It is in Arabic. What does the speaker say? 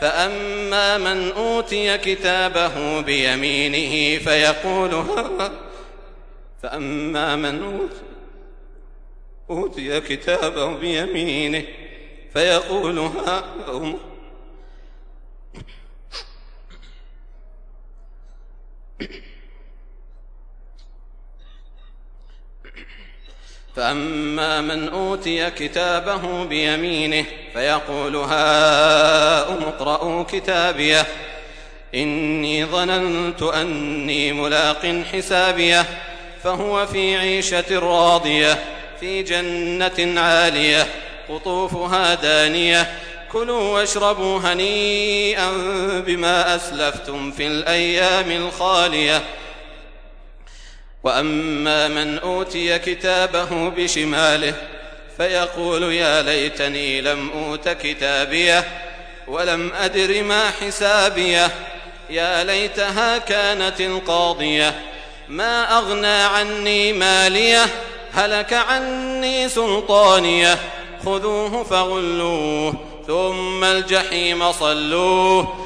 فأما من أوتي كتابه بيمينه فيقول فأما من أوتي كتابه بيمينه فيقول ها فأما من أوتي كتابه بيمينه فيقول هاؤم اقرءوا كتابيه إني ظننت أني ملاق حسابيه فهو في عيشة راضية في جنة عالية قطوفها دانية كلوا واشربوا هنيئا بما أسلفتم في الأيام الخالية. وأما من أوتي كتابه بشماله فيقول يا ليتني لم أوت كتابيه ولم أدر ما حسابيه. يا ليتها كانت القاضية. ما أغنى عني ماليه هلك عني سلطانيه. خذوه فغلوه ثم الجحيم صلوه.